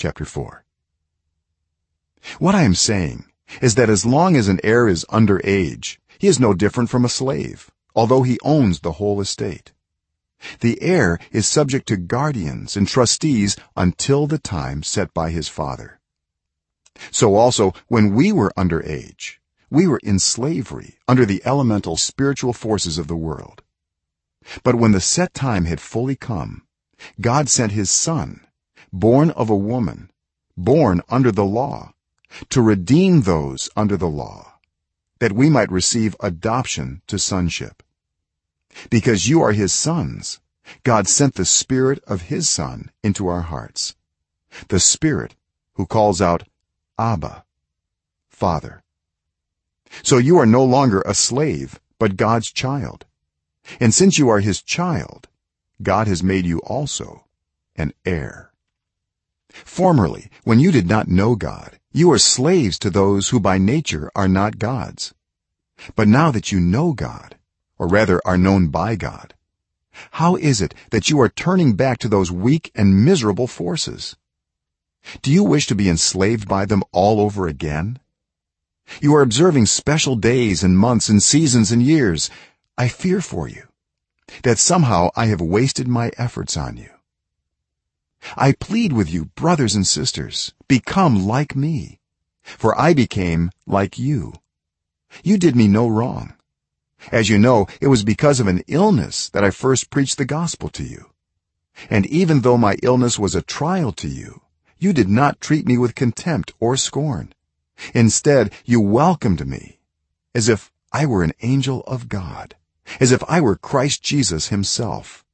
chapter 4 what i am saying is that as long as an heir is under age he is no different from a slave although he owns the whole estate. The heir is subject to guardians and trustees until the time set by his father. So also when we were under age we were in slavery under the elemental spiritual forces of the world. But when the set time had fully come god sent his son born of a woman born under the law to redeem those under the law that we might receive adoption to sonship. Because you are his sons god sent the spirit of his son into our hearts the spirit who calls out abba father. So you are no longer a slave but god's child. And since you are his child god has made you also an heir formerly when you did not know god you were slaves to those who by nature are not gods. But now that you know god or rather are known by god how is it that you are turning back to those weak and miserable forces? Do you wish to be enslaved by them all over again? You are observing special days and months and seasons and years. I fear for you that somehow i have wasted my efforts on you i plead with you brothers and sisters become like me for i became like you. You did me no wrong. As you know it was because of an illness that i first preached the gospel to you. And even though my illness was a trial to you you did not treat me with contempt or scorn. Instead you welcomed me as if i were an angel of god as if i were christ jesus himself.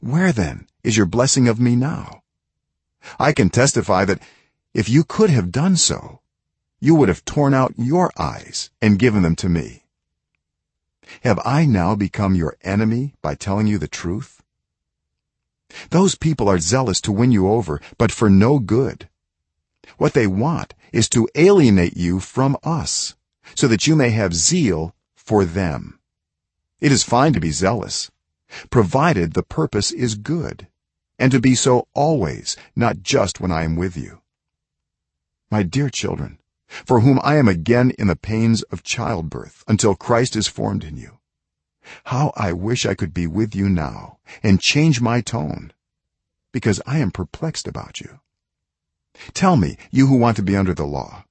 Where then is your blessing of me now. I can testify that if you could have done so you would have torn out your eyes and given them to me. Have i now become your enemy by telling you the truth? Those people are zealous to win you over but for no good. What they want is to alienate you from us so that you may have zeal for them. It is fine to be zealous provided the purpose is good and to be so always not just when i am with you. My dear children for whom i am again in the pains of childbirth until christ is formed in you how i wish i could be with you now and change my tone because i am perplexed about you. Tell me you who want to be under the law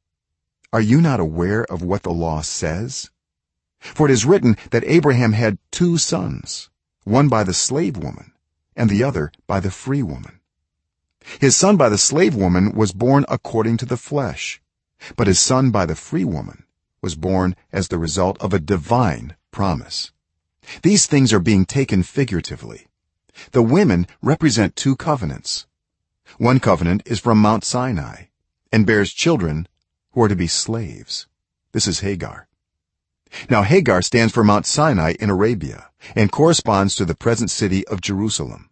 are you not aware of what the law says? For it is written that abraham had two sons one by the slave woman and the other by the free woman. His son by the slave woman was born according to the flesh but his son by the free woman was born as the result of a divine promise. These things are being taken figuratively. The women represent two covenants. One covenant is from mount sinai and bears children who are to be slaves. This is hagar now hagar stands for mount sinai in arabia and corresponds to the present city of jerusalem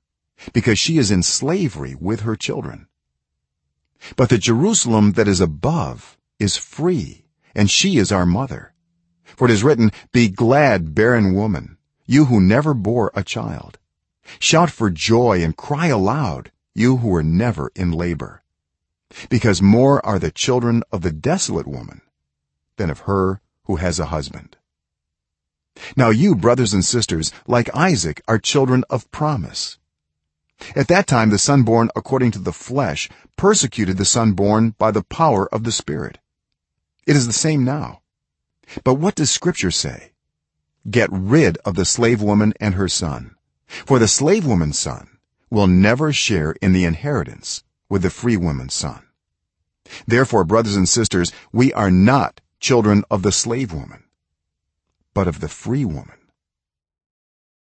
because she is in slavery with her children. But the jerusalem that is above is free and she is our mother. For it is written be glad barren woman you who never bore a child. Shout for joy and cry aloud you who were never in labor. Because more are the children of the desolate woman than of her who has a husband. Now you brothers and sisters like isaac are children of promise. At that time the son born according to the flesh persecuted the son born by the power of the spirit. It is the same now. But what does scripture say? Get rid of the slave woman and her son for the slave woman's son will never share in the inheritance with the free woman's son. Therefore brothers and sisters we are not children of the slave woman but of the free woman